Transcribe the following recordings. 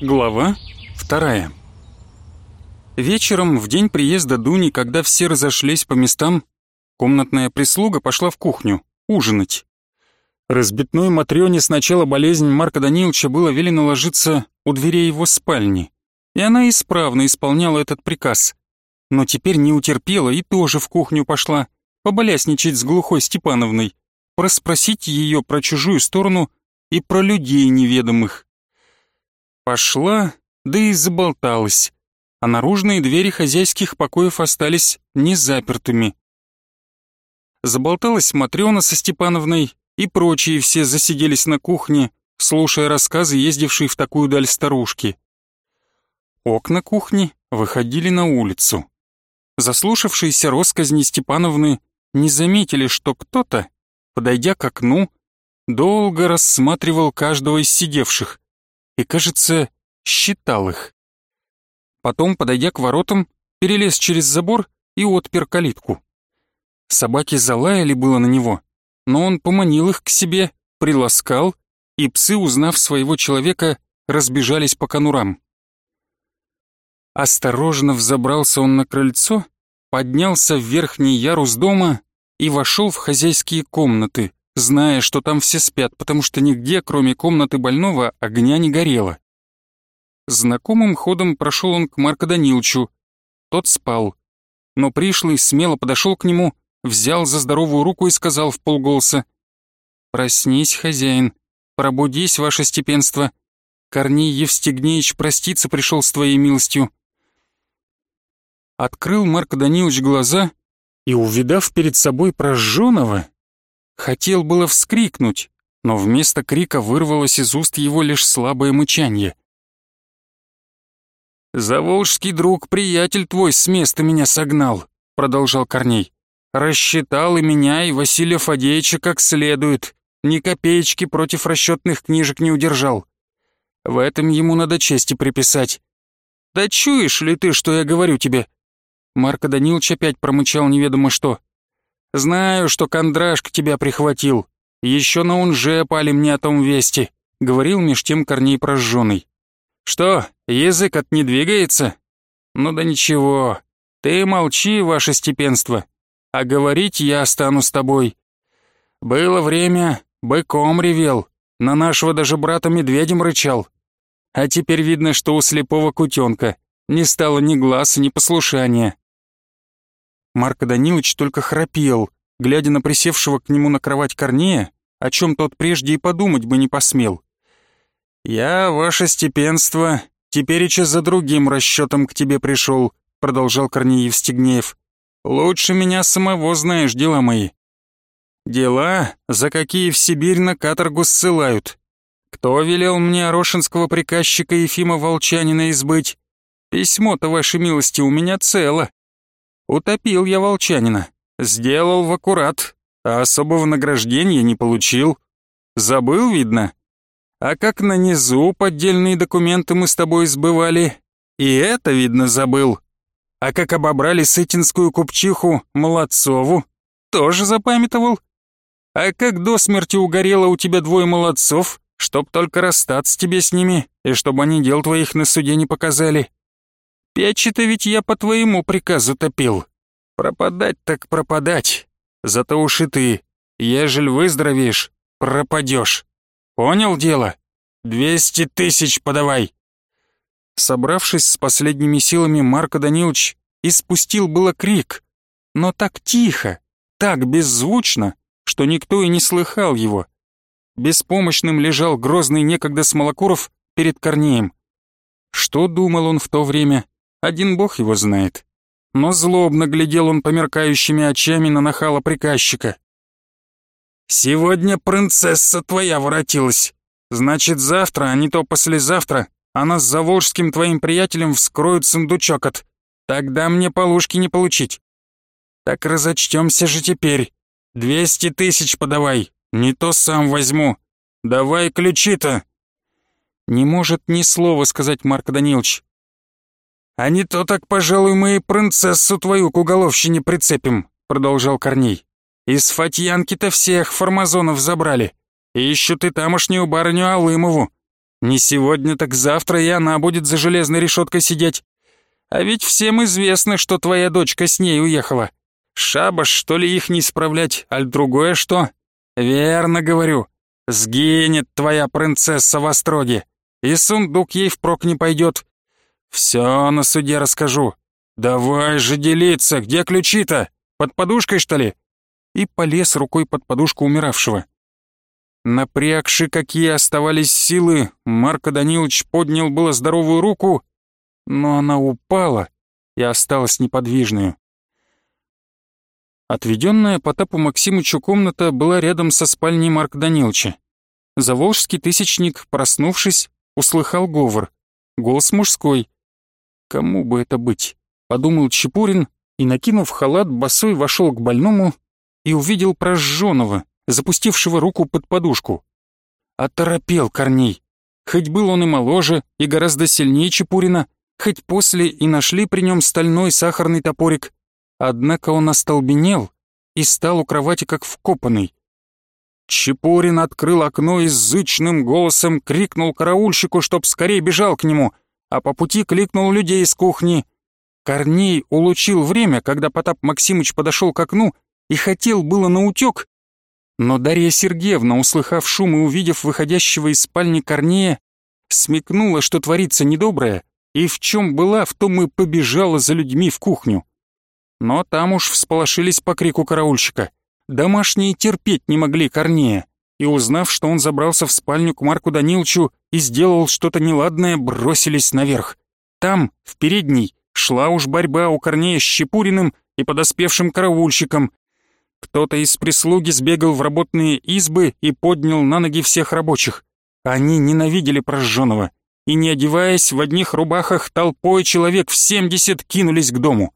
Глава вторая. Вечером, в день приезда Дуни, когда все разошлись по местам, комнатная прислуга пошла в кухню ужинать. Разбитной Матрёне сначала болезнь Марка Даниловича было велено ложиться у дверей его спальни, и она исправно исполняла этот приказ. Но теперь не утерпела и тоже в кухню пошла, поболясничать с глухой Степановной, проспросить ее про чужую сторону и про людей неведомых. Пошла, да и заболталась, а наружные двери хозяйских покоев остались незапертыми. Заболталась Матрёна со Степановной, и прочие все засиделись на кухне, слушая рассказы ездившей в такую даль старушки. Окна кухни выходили на улицу. Заслушавшиеся росказни Степановны не заметили, что кто-то, подойдя к окну, долго рассматривал каждого из сидевших, и, кажется, считал их. Потом, подойдя к воротам, перелез через забор и отпер калитку. Собаки залаяли было на него, но он поманил их к себе, приласкал, и псы, узнав своего человека, разбежались по конурам. Осторожно взобрался он на крыльцо, поднялся в верхний ярус дома и вошел в хозяйские комнаты, зная, что там все спят, потому что нигде, кроме комнаты больного, огня не горело. Знакомым ходом прошел он к Марко Данилчу. Тот спал. Но пришлый смело подошел к нему, взял за здоровую руку и сказал в полголоса. «Проснись, хозяин, пробудись, ваше степенство. Корней Евстигнеич проститься пришел с твоей милостью». Открыл Марко Данилович глаза и, увидав перед собой прожженного, Хотел было вскрикнуть, но вместо крика вырвалось из уст его лишь слабое мычанье. «Заволжский друг, приятель твой, с места меня согнал», — продолжал Корней. «Рассчитал и меня, и Василия Фадеевича как следует, ни копеечки против расчетных книжек не удержал. В этом ему надо чести приписать. Да чуешь ли ты, что я говорю тебе?» Марко Данилович опять промычал неведомо что. Знаю, что Кондрашка тебя прихватил. Еще на унже пали мне о том вести», — говорил меж тем Корней прожженный. «Что, язык от не двигается? Ну да ничего, ты молчи, ваше степенство, а говорить я стану с тобой. Было время, быком ревел, на нашего даже брата медведем рычал. А теперь видно, что у слепого кутенка не стало ни глаз, ни послушания. Марко Данилович только храпел, глядя на присевшего к нему на кровать Корнея, о чем тот прежде и подумать бы не посмел. «Я, ваше степенство, тепереча за другим расчетом к тебе пришел», продолжал Корней Евстигнеев. «Лучше меня самого знаешь дела мои. Дела, за какие в Сибирь на каторгу ссылают. Кто велел мне орошинского приказчика Ефима Волчанина избыть? Письмо-то, вашей милости, у меня цело. Утопил я волчанина, сделал в аккурат, а особого награждения не получил. Забыл, видно? А как на низу поддельные документы мы с тобой сбывали, и это, видно, забыл. А как обобрали сытинскую купчиху Молодцову, тоже запамятовал. А как до смерти угорело у тебя двое молодцов, чтоб только расстаться тебе с ними, и чтобы они дел твоих на суде не показали. Печи-то ведь я по твоему приказу топил. Пропадать так пропадать. Зато уж и ты, ежель выздоровеешь, пропадешь. Понял дело? Двести тысяч подавай!» Собравшись с последними силами, Марко Данилович испустил было крик, но так тихо, так беззвучно, что никто и не слыхал его. Беспомощным лежал грозный некогда Смолокуров перед Корнеем. Что думал он в то время, один бог его знает. Но злобно глядел он померкающими очами на нахала приказчика. «Сегодня принцесса твоя воротилась. Значит, завтра, а не то послезавтра, она с заволжским твоим приятелем вскроют сундучок от. Тогда мне полушки не получить. Так разочтемся же теперь. Двести тысяч подавай, не то сам возьму. Давай ключи-то». Не может ни слова сказать Марк Данилович. «А не то так, пожалуй, мы и принцессу твою к уголовщине прицепим», продолжал Корней. «Из Фатьянки-то всех формазонов забрали. Ищут и тамошнюю барыню Алымову. Не сегодня, так завтра и она будет за железной решеткой сидеть. А ведь всем известно, что твоя дочка с ней уехала. Шабаш, что ли, их не исправлять, аль другое что? Верно говорю. Сгинет твоя принцесса в остроге, и сундук ей впрок не пойдет. Все на суде расскажу. Давай же делиться, где ключи-то? Под подушкой, что ли?» И полез рукой под подушку умиравшего. Напрягши, какие оставались силы, Марко Данилович поднял было здоровую руку, но она упала и осталась неподвижной. Отведенная Потапу Максимычу комната была рядом со спальней Марка Даниловича. Заволжский тысячник, проснувшись, услыхал говор. Голос мужской. «Кому бы это быть?» — подумал Чепурин и, накинув халат, босой вошел к больному и увидел прожженного, запустившего руку под подушку. Оторопел Корней. Хоть был он и моложе, и гораздо сильнее Чепурина, хоть после и нашли при нем стальной сахарный топорик, однако он остолбенел и стал у кровати как вкопанный. Чепурин открыл окно и зычным голосом крикнул караульщику, чтоб скорее бежал к нему, а по пути кликнул людей из кухни — Корней улучил время, когда Потап Максимыч подошел к окну и хотел было наутек, но Дарья Сергеевна, услыхав шум и увидев выходящего из спальни Корнея, смекнула, что творится недоброе, и в чем была, в том и побежала за людьми в кухню. Но там уж всполошились по крику караульщика. Домашние терпеть не могли Корнея, и узнав, что он забрался в спальню к Марку Даниловичу и сделал что-то неладное, бросились наверх. Там, в передней, Шла уж борьба у Корнея с Щепуриным и подоспевшим караульщиком. Кто-то из прислуги сбегал в работные избы и поднял на ноги всех рабочих. Они ненавидели прожженного, и, не одеваясь, в одних рубахах толпой человек в семьдесят кинулись к дому.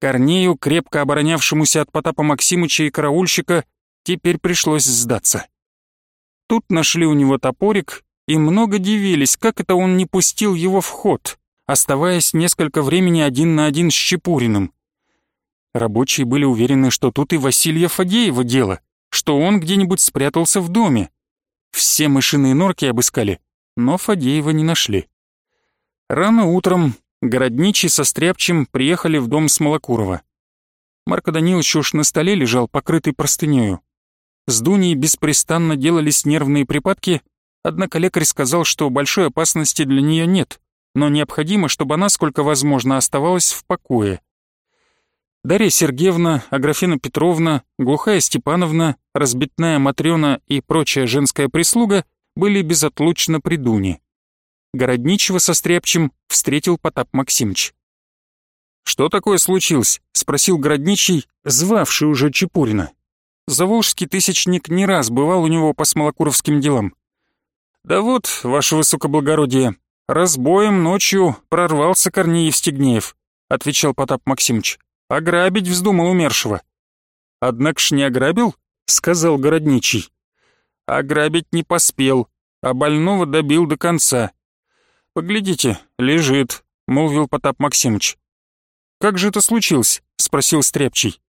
Корнею, крепко оборонявшемуся от Потапа Максимыча и караульщика, теперь пришлось сдаться. Тут нашли у него топорик и много дивились, как это он не пустил его в ход оставаясь несколько времени один на один с Щепуриным. Рабочие были уверены, что тут и Василия Фадеева дело, что он где-нибудь спрятался в доме. Все мышиные норки обыскали, но Фадеева не нашли. Рано утром городничий со Стряпчем приехали в дом Смолокурова. Марко Данилович уж на столе лежал, покрытый простынею. С Дуней беспрестанно делались нервные припадки, однако лекарь сказал, что большой опасности для нее нет но необходимо, чтобы она, сколько возможно, оставалась в покое. Дарья Сергеевна, Аграфена Петровна, Глухая Степановна, Разбитная Матрёна и прочая женская прислуга были безотлучно при Дуне. Городничего со Стряпчем встретил Потап Максимыч. «Что такое случилось?» — спросил Городничий, звавший уже Чепурина. Заволжский тысячник не раз бывал у него по смолокуровским делам. «Да вот, ваше высокоблагородие, «Разбоем ночью прорвался Корнеев Стегнеев», — отвечал Потап Максимович. «Ограбить вздумал умершего». «Однако ж не ограбил?» — сказал городничий. «Ограбить не поспел, а больного добил до конца». «Поглядите, лежит», — молвил Потап Максимыч. «Как же это случилось?» — спросил Стряпчий.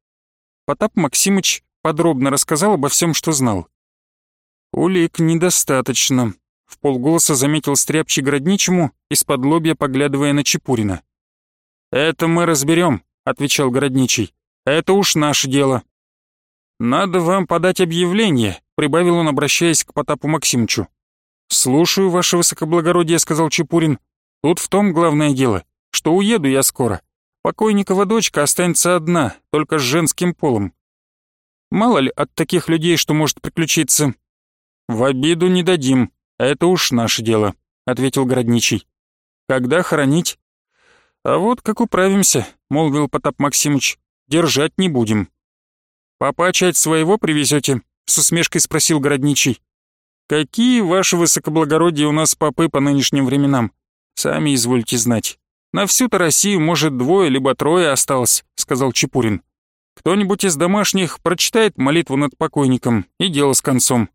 Потап Максимыч подробно рассказал обо всем, что знал. «Улик недостаточно», в полголоса заметил стряпчий городничему, из-под лобья поглядывая на Чепурина. «Это мы разберем», — отвечал городничий. «Это уж наше дело». «Надо вам подать объявление», — прибавил он, обращаясь к Потапу Максимовичу. «Слушаю, ваше высокоблагородие», — сказал Чепурин. «Тут в том главное дело, что уеду я скоро. Покойникова дочка останется одна, только с женским полом. Мало ли от таких людей, что может приключиться. В обиду не дадим, «Это уж наше дело», — ответил городничий. «Когда хоронить?» «А вот как управимся», — молвил Потап Максимыч. «Держать не будем». «Папа часть своего привезете?» — с усмешкой спросил городничий. «Какие ваши высокоблагородия у нас попы по нынешним временам? Сами извольте знать. На всю-то Россию, может, двое либо трое осталось», — сказал Чепурин. «Кто-нибудь из домашних прочитает молитву над покойником, и дело с концом».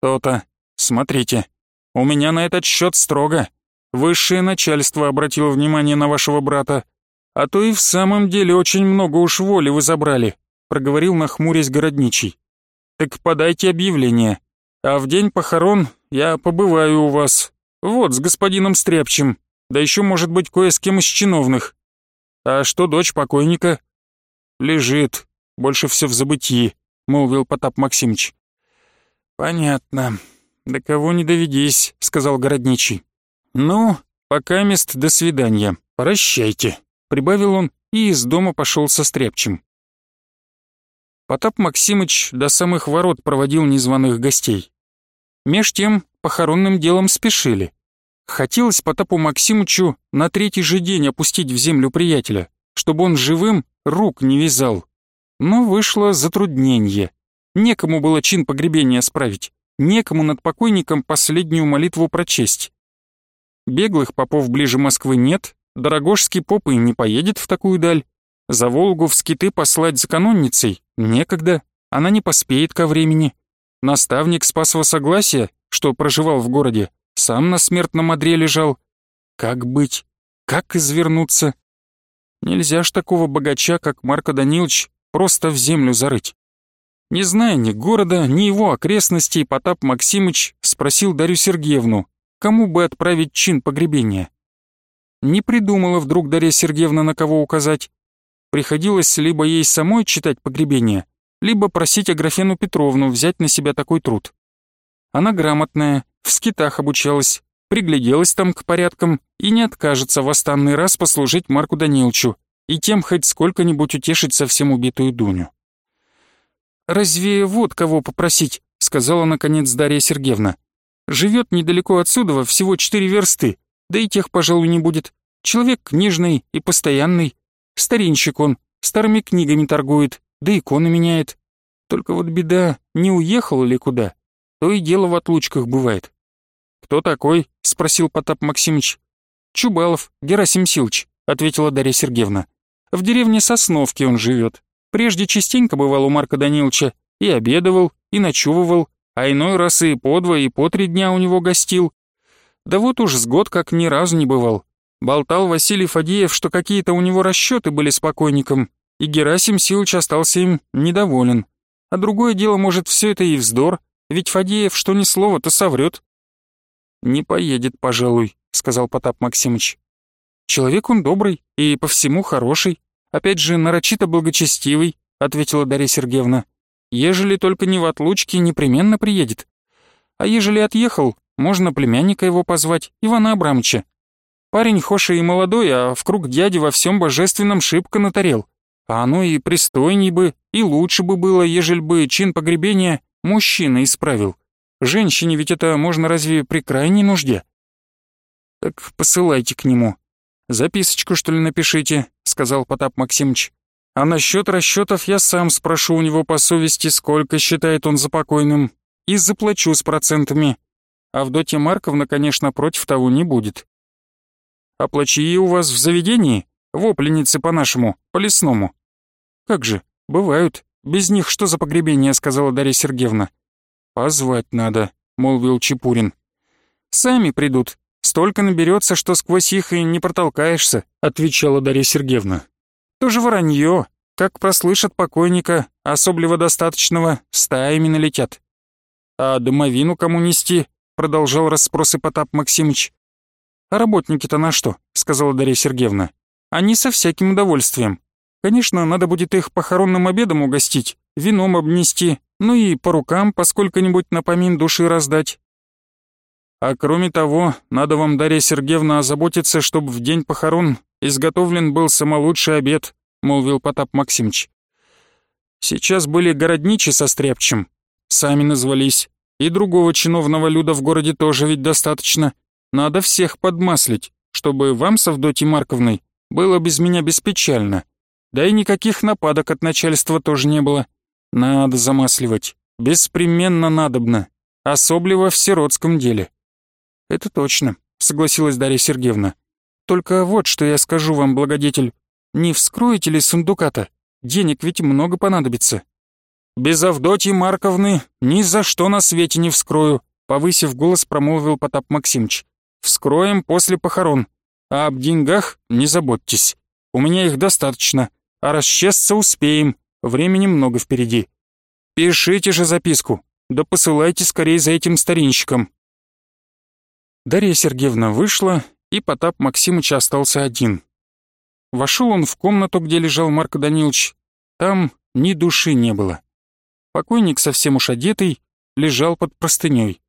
«То-то. Смотрите, у меня на этот счет строго. Высшее начальство обратило внимание на вашего брата. А то и в самом деле очень много уж воли вы забрали», проговорил нахмурясь городничий. «Так подайте объявление, а в день похорон я побываю у вас, Вот, с господином Стряпчем, да еще, может быть, кое с кем из чиновных. А что дочь покойника? Лежит, больше все в забытии, молвил Потап Максимыч. Понятно. До кого не доведись, сказал городничий. Ну, пока мест до свидания. Прощайте, прибавил он и из дома пошел со Стряпчем. Потап Максимыч до самых ворот проводил незваных гостей. Меж тем похоронным делом спешили. Хотелось Потапу Максимычу на третий же день опустить в землю приятеля, чтобы он живым рук не вязал. Но вышло затруднение. Некому было чин погребения справить, некому над покойником последнюю молитву прочесть. Беглых попов ближе Москвы нет, Дорогожский поп и не поедет в такую даль. За Волгу в скиты послать за канонницей некогда, она не поспеет ко времени. Наставник Спасова Согласия, что проживал в городе, сам на смертном одре лежал. Как быть? Как извернуться? Нельзя ж такого богача, как Марко Данилович, просто в землю зарыть. Не зная ни города, ни его окрестностей, Потап Максимыч спросил Дарью Сергеевну, кому бы отправить чин погребения. Не придумала вдруг Дарья Сергеевна, на кого указать. Приходилось либо ей самой читать погребение, либо просить Аграфену Петровну взять на себя такой труд. Она грамотная, в скитах обучалась, пригляделась там к порядкам и не откажется в останный раз послужить Марку Даниловичу и тем хоть сколько-нибудь утешить совсем убитую Дуню. «Разве вот кого попросить?» — сказала наконец Дарья Сергеевна. «Живет недалеко отсюда, всего четыре версты, да и тех, пожалуй, не будет. Человек книжный и постоянный, Старинщик он, старыми книгами торгует, да иконы меняет. Только вот беда, не уехал ли куда? То и дело в отлучках бывает. «Кто такой?» — спросил Потап Максимыч. «Чубалов, Герасим Силыч», — ответила Дарья Сергеевна. «В деревне Сосновки он живет. Прежде частенько бывал у Марка Даниловича, и обедывал, и ночевывал, а иной раз и по два, и по три дня у него гостил. Да вот уж с год как ни разу не бывал. Болтал Василий Фадеев, что какие-то у него расчеты были с покойником, и Герасим Силыч остался им недоволен. А другое дело, может, все это и вздор, ведь Фадеев что ни слова, то соврет. «Не поедет, пожалуй», — сказал Потап Максимыч. «Человек он добрый и по всему хороший, опять же, нарочито благочестивый», — ответила Дарья Сергеевна. «Ежели только не в отлучке, непременно приедет. А ежели отъехал, можно племянника его позвать, Ивана Абрамовича. Парень хоша и молодой, а в круг дяди во всем божественном шибко натарел. А оно и пристойней бы, и лучше бы было, ежели бы чин погребения мужчина исправил. Женщине ведь это можно разве при крайней нужде? Так посылайте к нему. Записочку, что ли, напишите, сказал Потап Максимыч. А насчет расчетов я сам спрошу у него по совести, сколько считает он за покойным, и заплачу с процентами. Авдотья Марковна, конечно, против того не будет. А плачи у вас в заведении? Вопленицы по-нашему, по-лесному. Как же, бывают. Без них что за погребение, сказала Дарья Сергеевна. Позвать надо, молвил Чепурин. Сами придут. Столько наберется, что сквозь их и не протолкаешься, отвечала Дарья Сергеевна. Тоже воронье. Как прослышат покойника, особливо достаточного, стаями налетят. А домовину кому нести? Продолжал расспросы Потап Максимыч. «А работники-то на что?» — сказала Дарья Сергеевна. «Они со всяким удовольствием. Конечно, надо будет их похоронным обедом угостить, вином обнести, ну и по рукам поскольку-нибудь напомин души раздать. А кроме того, надо вам, Дарья Сергеевна, озаботиться, чтобы в день похорон изготовлен был самолучший обед», — молвил Потап Максимович. «Сейчас были городничи со стряпчем, сами назвались, и другого чиновного люда в городе тоже ведь достаточно. Надо всех подмаслить, чтобы вам с Авдотьей Марковной было без меня беспечально. Да и никаких нападок от начальства тоже не было. Надо замасливать. Беспременно надобно. Особливо в сиротском деле. Это точно, согласилась Дарья Сергеевна. Только вот что я скажу вам, благодетель. Не вскроете ли сундука-то? Денег ведь много понадобится. Без Авдотьи Марковны ни за что на свете не вскрою, повысив голос, промолвил Потап Максимыч. Вскроем после похорон. А об деньгах не заботьтесь. У меня их достаточно. А расчесться успеем. Времени много впереди. Пишите же записку. Да посылайте скорее за этим старинщиком. Дарья Сергеевна вышла, и Потап Максимыч остался один. Вошел он в комнату, где лежал Марк Данилович. Там ни души не было. Покойник, совсем уж одетый, лежал под простыней.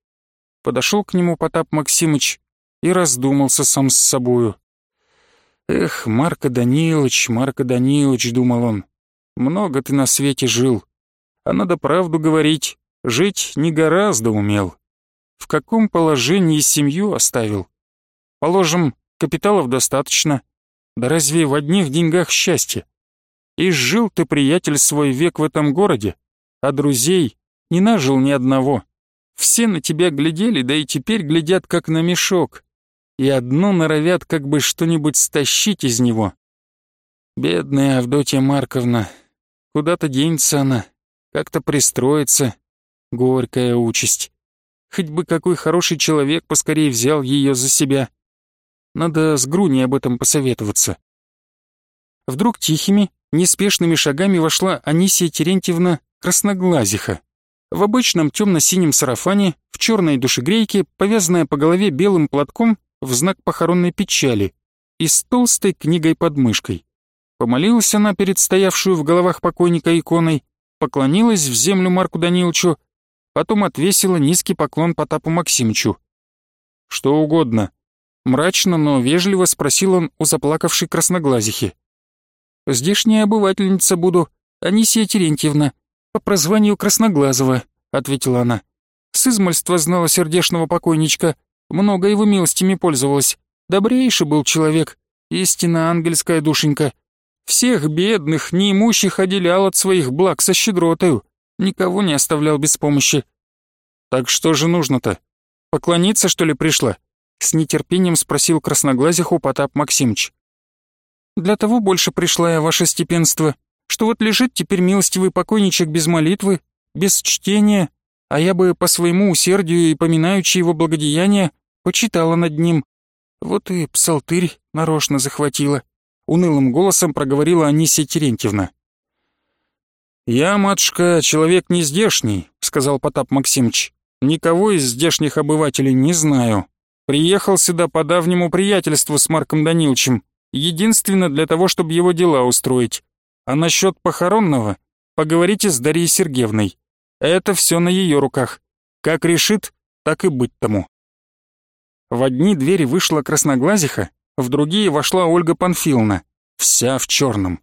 Подошел к нему Потап Максимыч и раздумался сам с собою. «Эх, Марко Данилович, Марко Данилович», — думал он, — «много ты на свете жил, а надо правду говорить, жить не гораздо умел. В каком положении семью оставил? Положим, капиталов достаточно, да разве в одних деньгах счастье? И жил ты, приятель, свой век в этом городе, а друзей не нажил ни одного. Все на тебя глядели, да и теперь глядят как на мешок и одно норовят как бы что-нибудь стащить из него. Бедная Авдотья Марковна, куда-то денется она, как-то пристроится. Горькая участь. Хоть бы какой хороший человек поскорее взял ее за себя. Надо с Груней об этом посоветоваться. Вдруг тихими, неспешными шагами вошла Анисия Терентьевна Красноглазиха. В обычном темно-синем сарафане, в черной душегрейке, повязанная по голове белым платком в знак похоронной печали и с толстой книгой под мышкой. Помолилась она перед стоявшую в головах покойника иконой, поклонилась в землю Марку Даниловичу, потом отвесила низкий поклон Потапу Максимовичу. «Что угодно», — мрачно, но вежливо спросил он у заплакавшей красноглазихи. «Здешняя обывательница буду, Анисия Терентьевна, по прозванию Красноглазова», — ответила она. «С измальства знала сердешного покойничка, много его милостями пользовалась. Добрейший был человек, истинно ангельская душенька. Всех бедных, неимущих отделял от своих благ со щедротою, никого не оставлял без помощи. Так что же нужно-то? Поклониться, что ли, пришла? С нетерпением спросил красноглазиху Потап Максимыч. Для того больше пришла я, ваше степенство, что вот лежит теперь милостивый покойничек без молитвы, без чтения, а я бы по своему усердию и поминаючи его благодеяния почитала над ним. Вот и псалтырь нарочно захватила. Унылым голосом проговорила Анисия Терентьевна. «Я, матушка, человек не здешний», — сказал Потап Максимыч. «Никого из здешних обывателей не знаю. Приехал сюда по давнему приятельству с Марком Даниловичем, единственно для того, чтобы его дела устроить. А насчет похоронного поговорите с Дарьей Сергеевной. Это все на ее руках. Как решит, так и быть тому». В одни двери вышла красноглазиха, в другие вошла Ольга Панфиловна, вся в черном.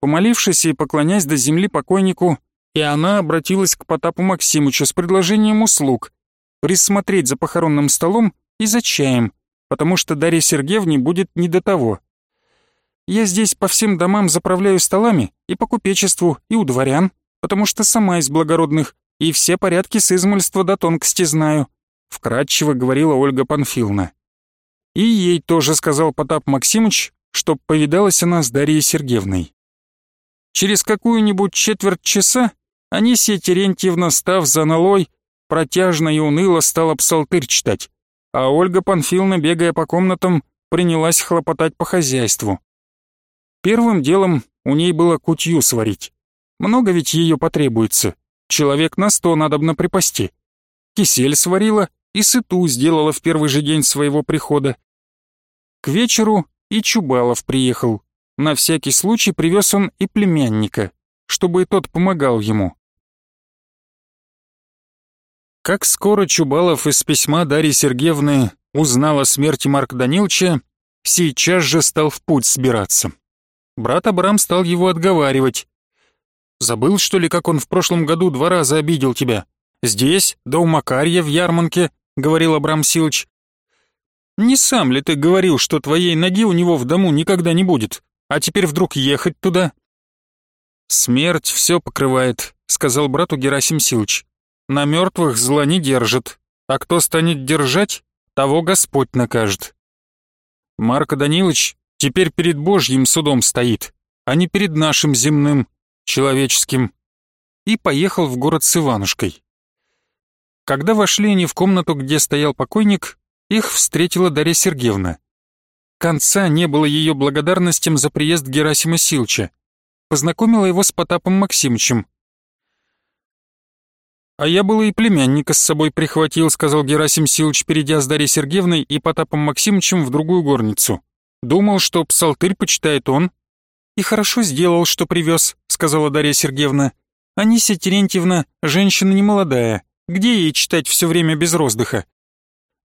Помолившись и поклонясь до земли покойнику, и она обратилась к Потапу Максимычу с предложением услуг присмотреть за похоронным столом и за чаем, потому что Дарье Сергеевне будет не до того. Я здесь по всем домам заправляю столами и по купечеству, и у дворян, потому что сама из благородных, и все порядки с измольства до тонкости знаю. — вкратчиво говорила Ольга Панфиловна. И ей тоже сказал Потап Максимыч, чтоб повидалась она с Дарьей Сергеевной. Через какую-нибудь четверть часа Анисия Терентьевна, став за налой, протяжно и уныло стала псалтырь читать, а Ольга Панфиловна, бегая по комнатам, принялась хлопотать по хозяйству. Первым делом у ней было кутью сварить. Много ведь ее потребуется, человек на сто надобно припасти. Кисель сварила, и сыту сделала в первый же день своего прихода. К вечеру и Чубалов приехал. На всякий случай привез он и племянника, чтобы и тот помогал ему. Как скоро Чубалов из письма Дарьи Сергеевны узнал о смерти Марка Даниловича, сейчас же стал в путь собираться. Брат Абрам стал его отговаривать. «Забыл, что ли, как он в прошлом году два раза обидел тебя? Здесь, да у Макарья в Ярманке, — говорил Абрам Силыч. «Не сам ли ты говорил, что твоей ноги у него в дому никогда не будет, а теперь вдруг ехать туда?» «Смерть все покрывает», — сказал брату Герасим Силыч. «На мертвых зла не держит, а кто станет держать, того Господь накажет». Марко Данилович теперь перед Божьим судом стоит, а не перед нашим земным, человеческим. И поехал в город с Иванушкой. Когда вошли они в комнату, где стоял покойник, их встретила Дарья Сергеевна. Конца не было ее благодарностям за приезд Герасима Силча. Познакомила его с Потапом Максимовичем. «А я было и племянника с собой прихватил», — сказал Герасим Силыч, перейдя с Дарьей Сергеевной и Потапом Максимовичем в другую горницу. «Думал, что псалтырь почитает он». «И хорошо сделал, что привез», — сказала Дарья Сергеевна. «Анисия Терентьевна — женщина немолодая. Где ей читать все время без роздыха?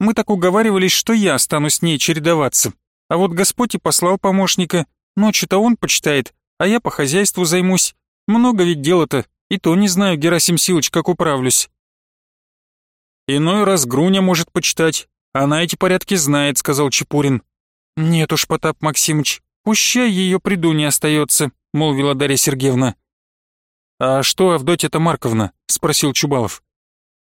Мы так уговаривались, что я стану с ней чередоваться. А вот Господь и послал помощника. Ночью-то он почитает, а я по хозяйству займусь. Много ведь дела-то, и то не знаю, Герасим Силыч, как управлюсь. Иной раз Груня может почитать. Она эти порядки знает, сказал Чепурин. Нет уж, Потап Максимыч, пущай ее приду не остается, молвила Дарья Сергеевна. А что Авдотья-то Марковна? спросил Чубалов.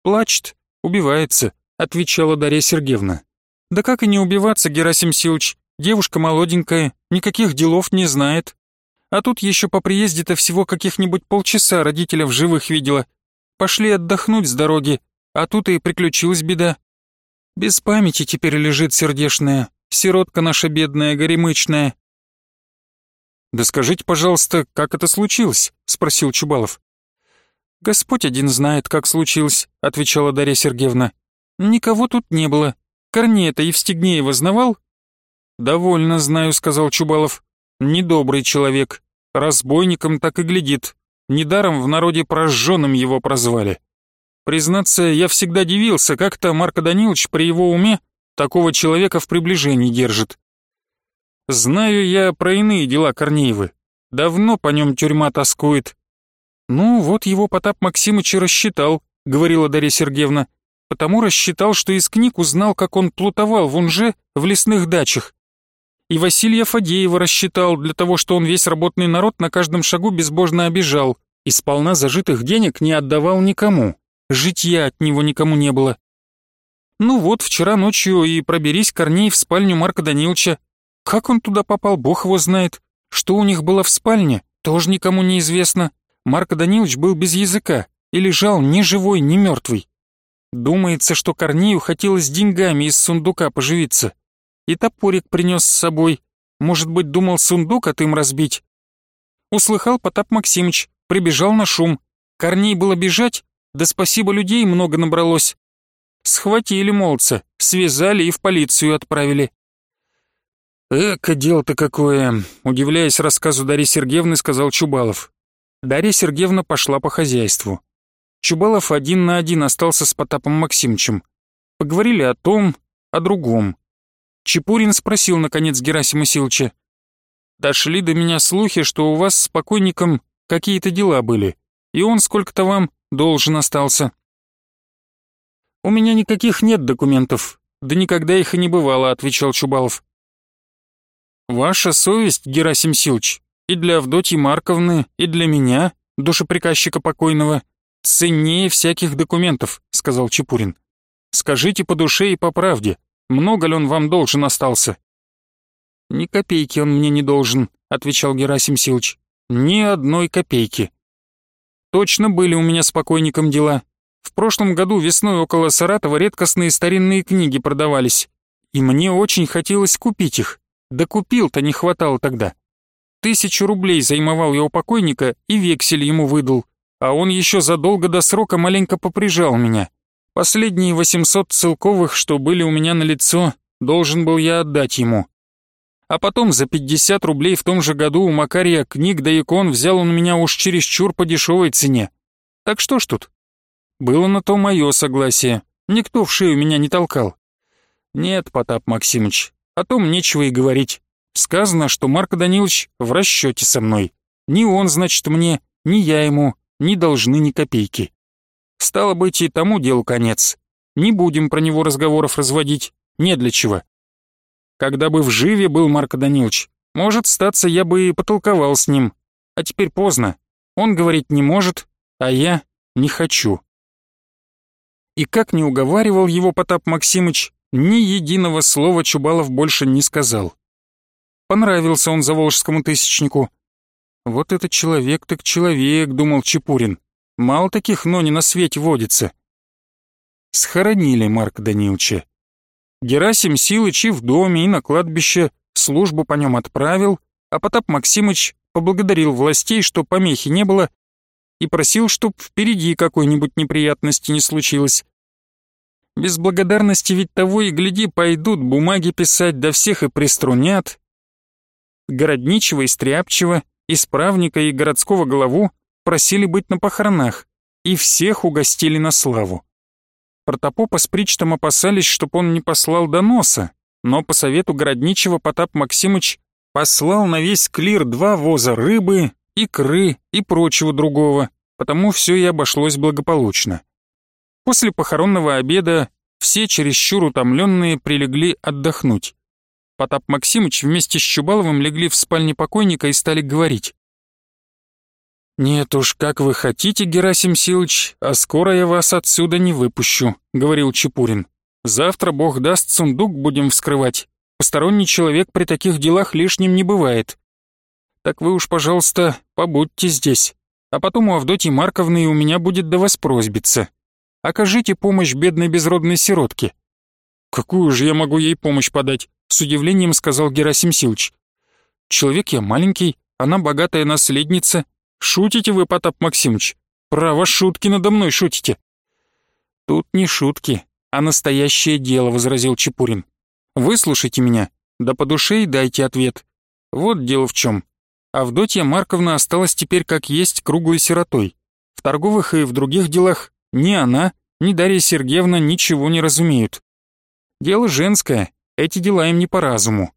Плачет, убивается, отвечала Дарья Сергеевна. Да как и не убиваться, Герасим Силыч? Девушка молоденькая, никаких делов не знает. А тут еще по приезде-то всего каких-нибудь полчаса родителя в живых видела. Пошли отдохнуть с дороги, а тут и приключилась беда. Без памяти теперь лежит сердешная, сиротка наша бедная, горемычная. «Да скажите, пожалуйста, как это случилось?» — спросил Чубалов. «Господь один знает, как случилось», — отвечала Дарья Сергеевна. «Никого тут не было. Корней-то Евстигнеева знавал?» «Довольно знаю», — сказал Чубалов. Недобрый человек, разбойником так и глядит. Недаром в народе прожженным его прозвали. Признаться, я всегда дивился, как-то Марко Данилович при его уме такого человека в приближении держит. Знаю я про иные дела Корнеевы. Давно по нем тюрьма тоскует. Ну, вот его Потап Максимыч и рассчитал, говорила Дарья Сергеевна. Потому рассчитал, что из книг узнал, как он плутовал в Унже в лесных дачах. И Василия Фадеева рассчитал для того, что он весь работный народ на каждом шагу безбожно обижал и сполна зажитых денег не отдавал никому. Житья от него никому не было. Ну вот, вчера ночью и проберись Корней в спальню Марка Даниловича. Как он туда попал, бог его знает. Что у них было в спальне, тоже никому не известно. Марко Данилович был без языка и лежал ни живой, ни мертвый. Думается, что Корнею хотелось деньгами из сундука поживиться и топорик принес с собой. Может быть, думал сундук от им разбить? Услыхал Потап Максимыч, прибежал на шум. Корней было бежать, да спасибо людей много набралось. Схватили молодца, связали и в полицию отправили. «Эка, дело-то какое!» — удивляясь рассказу Дарьи Сергеевны, сказал Чубалов. Дарья Сергеевна пошла по хозяйству. Чубалов один на один остался с Потапом Максимовичем. Поговорили о том, о другом. Чепурин спросил, наконец, Герасима Силча. «Дошли до меня слухи, что у вас с покойником какие-то дела были, и он сколько-то вам должен остался». «У меня никаких нет документов, да никогда их и не бывало», — отвечал Чубалов. «Ваша совесть, Герасим Силч, и для Авдотьи Марковны, и для меня, душеприказчика покойного, ценнее всяких документов», — сказал Чепурин. «Скажите по душе и по правде, много ли он вам должен остался?» «Ни копейки он мне не должен», — отвечал Герасим Силыч. «Ни одной копейки». «Точно были у меня с покойником дела. В прошлом году весной около Саратова редкостные старинные книги продавались. И мне очень хотелось купить их. Да купил-то не хватало тогда. Тысячу рублей займовал я у покойника и вексель ему выдал, а он еще задолго до срока маленько поприжал меня. Последние 800 целковых, что были у меня на лицо, должен был я отдать ему. А потом за 50 рублей в том же году у Макария книг да икон взял он меня уж чересчур по дешевой цене. Так что ж тут? Было на то мое согласие. Никто в шею меня не толкал. Нет, Потап Максимыч, о том нечего и говорить. Сказано, что Марк Данилович в расчете со мной. Ни он, значит, мне, ни я ему не должны ни копейки. Стало быть, и тому делу конец. Не будем про него разговоров разводить, не для чего. Когда бы в живе был Марко Данилович, может, статься, я бы и потолковал с ним. А теперь поздно. Он говорить не может, а я не хочу. И как не уговаривал его Потап Максимыч, ни единого слова Чубалов больше не сказал. Понравился он заволжскому тысячнику. Вот этот человек так человек, думал Чепурин. Мало таких но не на свете водится. Схоронили Марка Даниловича. Герасим Силыч и в доме, и на кладбище службу по нем отправил, а Потап Максимыч поблагодарил властей, что помехи не было, и просил, чтоб впереди какой-нибудь неприятности не случилось. Без благодарности ведь того и гляди пойдут бумаги писать, да всех и приструнят. Городничего и Стряпчего, исправника и городского главу просили быть на похоронах, и всех угостили на славу. Протопопа с Причтом опасались, чтоб он не послал доноса, но по совету городничего Потап Максимыч послал на весь клир два воза рыбы, икры и прочего другого, потому все и обошлось благополучно. После похоронного обеда все чересчур утомленные прилегли отдохнуть. Потап Максимыч вместе с Чубаловым легли в спальне покойника и стали говорить. «Нет уж, как вы хотите, Герасим Силыч, а скоро я вас отсюда не выпущу», — говорил Чепурин. «Завтра, бог даст, сундук будем вскрывать. Посторонний человек при таких делах лишним не бывает. Так вы уж, пожалуйста, побудьте здесь, а потом у Авдотьи Марковны и у меня будет до вас просьбиться. Окажите помощь бедной безродной сиротке». «Какую же я могу ей помощь подать?» — с удивлением сказал Герасим Силыч. «Человек я маленький, она богатая наследница, Шутите вы, Потап Максимыч? Право, шутки надо мной шутите. Тут не шутки, а настоящее дело, возразил Чепурин. Выслушайте меня, да по душе и дайте ответ. Вот дело в чем. Авдотья Марковна осталась теперь как есть круглой сиротой. В торговых и в других делах ни она, ни Дарья Сергеевна ничего не разумеют. Дело женское, эти дела им не по разуму.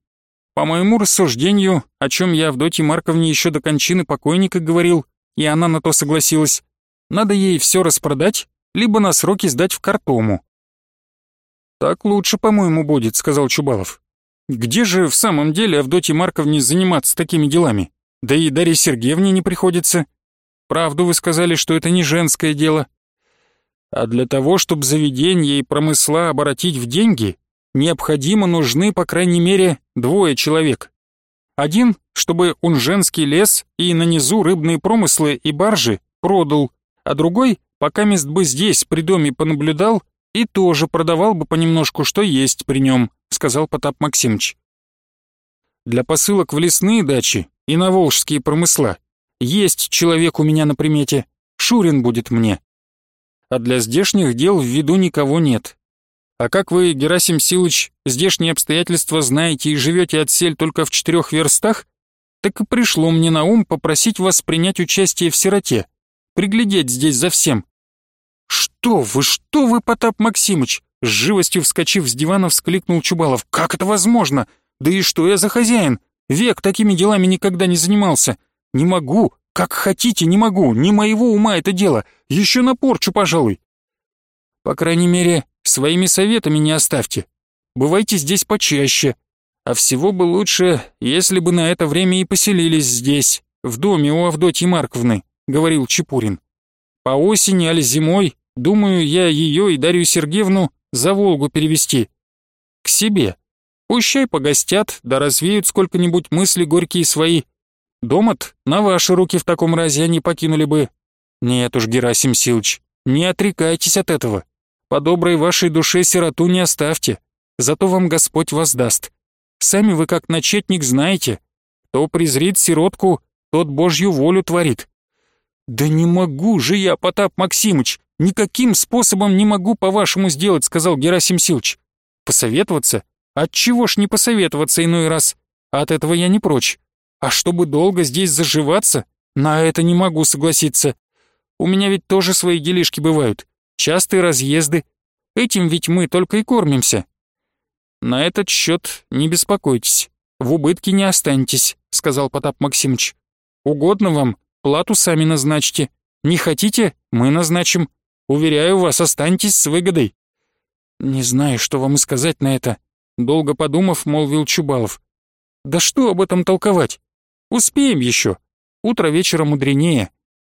По моему рассуждению, о чем я Авдотье Марковне еще до кончины покойника говорил, и она на то согласилась, надо ей все распродать, либо на сроки сдать в картому. «Так лучше, по-моему, будет», — сказал Чубалов. «Где же в самом деле Авдотье Марковне заниматься такими делами? Да и Дарье Сергеевне не приходится. Правду вы сказали, что это не женское дело. А для того, чтобы заведение и промысла оборотить в деньги, необходимо нужны, по крайней мере, двое человек. Один, чтобы он женский лес и на низу рыбные промыслы и баржи продал, а другой, пока мест бы здесь при доме понаблюдал и тоже продавал бы понемножку, что есть при нем, сказал Потап Максимович. Для посылок в лесные дачи и на волжские промысла есть человек у меня на примете, Шурин будет мне. А для здешних дел в виду никого нет, а как вы, Герасим Силыч, здешние обстоятельства знаете и живете отсель только в четырех верстах, так и пришло мне на ум попросить вас принять участие в сироте, приглядеть здесь за всем. Что вы, что вы, Потап Максимыч? С живостью вскочив с дивана, вскликнул Чубалов. Как это возможно? Да и что я за хозяин? Век такими делами никогда не занимался. Не могу, как хотите, не могу, не моего ума это дело. Еще на порчу, пожалуй. По крайней мере, Своими советами не оставьте. Бывайте здесь почаще. А всего бы лучше, если бы на это время и поселились здесь, в доме у Авдотьи Марковны», — говорил Чепурин. «По осени, али зимой, думаю я ее и Дарью Сергеевну за Волгу перевести. К себе. Пущай погостят, да развеют сколько-нибудь мысли горькие свои. Домот на ваши руки в таком разе они покинули бы. Нет уж, Герасим Силыч, не отрекайтесь от этого. По доброй вашей душе сироту не оставьте, зато вам Господь воздаст. Сами вы как начетник знаете, кто презрит сиротку, тот Божью волю творит. Да не могу же я, Потап Максимыч, никаким способом не могу по-вашему сделать, сказал Герасим Силыч. Посоветоваться? Отчего ж не посоветоваться иной раз? От этого я не прочь. А чтобы долго здесь заживаться, на это не могу согласиться. У меня ведь тоже свои делишки бывают частые разъезды. Этим ведь мы только и кормимся. На этот счет не беспокойтесь, в убытке не останетесь, сказал Потап Максимыч. Угодно вам, плату сами назначьте. Не хотите, мы назначим. Уверяю вас, останьтесь с выгодой. Не знаю, что вам и сказать на это, долго подумав, молвил Чубалов. Да что об этом толковать? Успеем еще. Утро вечера мудренее,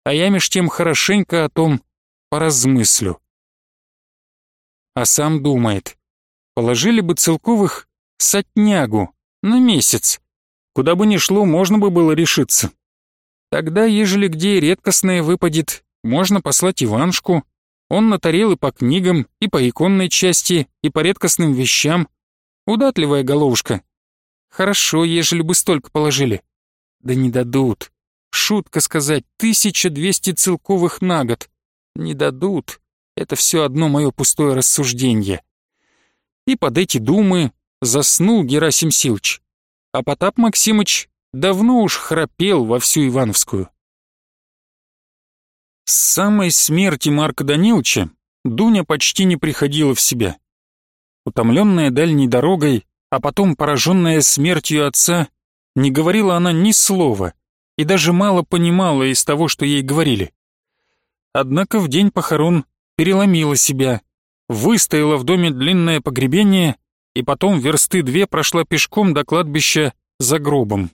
а я меж тем хорошенько о том поразмыслю. А сам думает, положили бы Целковых сотнягу на месяц. Куда бы ни шло, можно бы было решиться. Тогда, ежели где редкостное выпадет, можно послать Иваншку. Он натарел и по книгам, и по иконной части, и по редкостным вещам. Удатливая головушка. Хорошо, ежели бы столько положили. Да не дадут. Шутка сказать, 1200 целковых на год. Не дадут. Это все одно мое пустое рассуждение. И под эти думы заснул Герасим Силыч. А Потап Максимыч давно уж храпел во всю Ивановскую. С самой смерти Марка Даниловича Дуня почти не приходила в себя. Утомленная дальней дорогой, а потом пораженная смертью отца, не говорила она ни слова и даже мало понимала из того, что ей говорили. Однако в день похорон переломила себя, выстояла в доме длинное погребение и потом версты две прошла пешком до кладбища за гробом.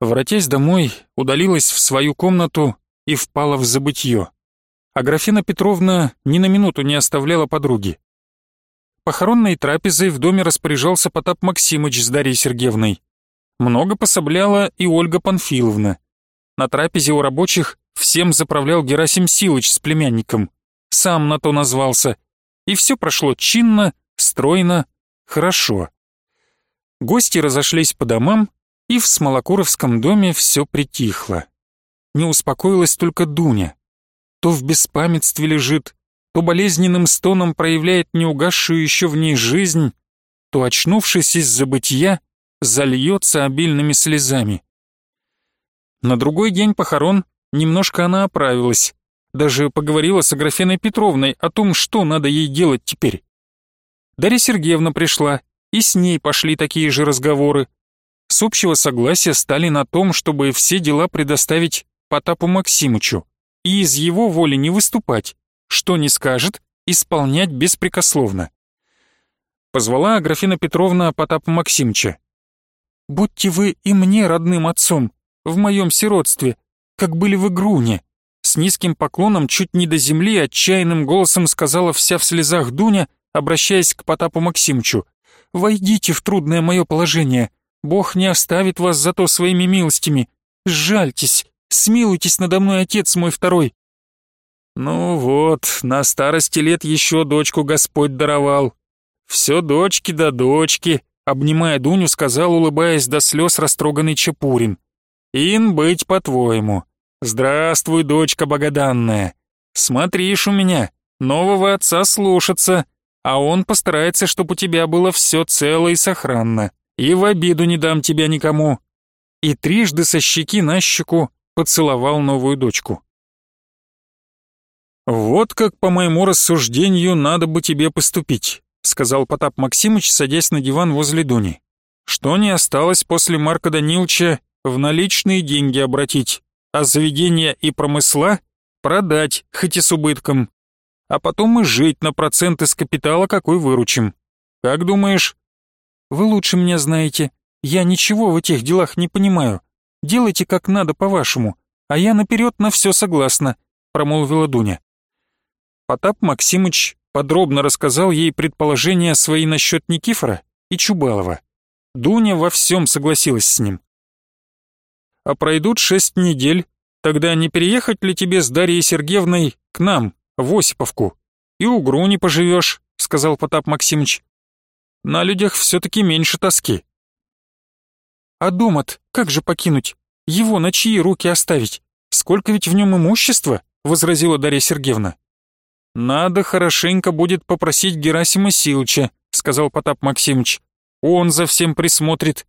Воротясь домой, удалилась в свою комнату и впала в забытье. А Графина Петровна ни на минуту не оставляла подруги. Похоронной трапезой в доме распоряжался Потап Максимыч с Дарьей Сергеевной. Много пособляла и Ольга Панфиловна. На трапезе у рабочих всем заправлял Герасим Силыч с племянником. Сам на то назвался. И все прошло чинно, стройно, хорошо. Гости разошлись по домам, и в Смолокуровском доме все притихло не успокоилась только Дуня. То в беспамятстве лежит, то болезненным стоном проявляет неугасшую еще в ней жизнь, то, очнувшись из забытия, зальется обильными слезами. На другой день похорон немножко она оправилась, даже поговорила с Аграфеной Петровной о том, что надо ей делать теперь. Дарья Сергеевна пришла, и с ней пошли такие же разговоры. С общего согласия стали на том, чтобы все дела предоставить Потапу Максимычу и из его воли не выступать, что не скажет, исполнять беспрекословно. Позвала Аграфена Петровна Потапа Максимыча. «Будьте вы и мне родным отцом, в моем сиротстве, как были в Игруне», с низким поклоном чуть не до земли отчаянным голосом сказала вся в слезах Дуня, обращаясь к Потапу Максимчу. «Войдите в трудное мое положение. Бог не оставит вас зато своими милостями. Сжальтесь, Смилуйтесь надо мной, отец мой второй». «Ну вот, на старости лет еще дочку Господь даровал. Все дочки да дочки», — обнимая Дуню, сказал, улыбаясь до слез растроганный Чапурин. «Ин быть по-твоему. Здравствуй, дочка богоданная. Смотришь у меня, нового отца слушаться, а он постарается, чтобы у тебя было все цело и сохранно, и в обиду не дам тебя никому». И трижды со щеки на щеку поцеловал новую дочку. «Вот как, по моему рассуждению, надо бы тебе поступить», сказал Потап Максимыч, садясь на диван возле Дуни. «Что не осталось после Марка Данилча в наличные деньги обратить, а заведения и промысла продать, хоть и с убытком, а потом и жить на проценты с капитала, какой выручим. Как думаешь?» «Вы лучше меня знаете. Я ничего в этих делах не понимаю. Делайте как надо по-вашему, а я наперед на все согласна», — промолвила Дуня. Потап Максимыч подробно рассказал ей предположения свои насчет Никифора и Чубалова. Дуня во всем согласилась с ним. «А пройдут шесть недель, тогда не переехать ли тебе с Дарьей Сергеевной к нам, в Осиповку? И у Груни поживешь», — сказал Потап Максимыч. «На людях все-таки меньше тоски». А дом-от как же покинуть? Его на чьи руки оставить? Сколько ведь в нем имущества?» — возразила Дарья Сергеевна. «Надо хорошенько будет попросить Герасима Силыча», — сказал Потап Максимович. «Он за всем присмотрит».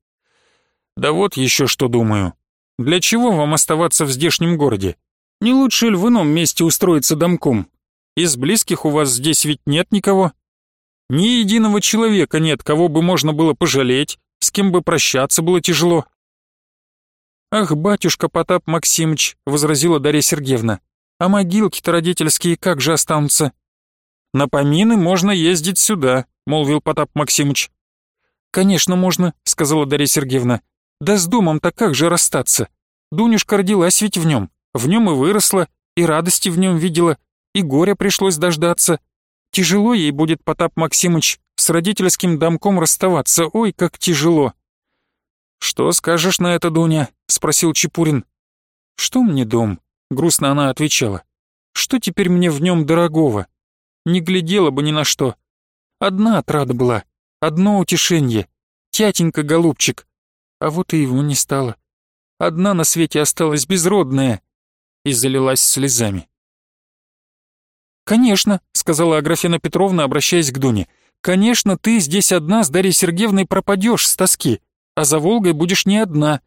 «Да вот еще что думаю. Для чего вам оставаться в здешнем городе? Не лучше ли в ином месте устроиться домком? Из близких у вас здесь ведь нет никого. Ни единого человека нет, кого бы можно было пожалеть, с кем бы прощаться было тяжело. «Ах, батюшка Потап Максимыч», — возразила Дарья Сергеевна, «а могилки-то родительские как же останутся?» «На помины можно ездить сюда», — молвил Потап Максимыч. «Конечно можно», — сказала Дарья Сергеевна. «Да с домом-то как же расстаться? Дунюшка родилась ведь в нем, в нем и выросла, и радости в нем видела, и горя пришлось дождаться. Тяжело ей будет, Потап Максимыч, с родительским домком расставаться, ой, как тяжело». «Что скажешь на это, Дуня?» — спросил Чепурин. «Что мне дом?» — грустно она отвечала. «Что теперь мне в нем дорогого? Не глядела бы ни на что. Одна отрада была, одно утешение. Тятенька-голубчик. А вот и его не стало. Одна на свете осталась безродная. И залилась слезами. «Конечно», — сказала Аграфена Петровна, обращаясь к Дуне. «Конечно, ты здесь одна с Дарьей Сергеевной пропадешь с тоски, а за Волгой будешь не одна.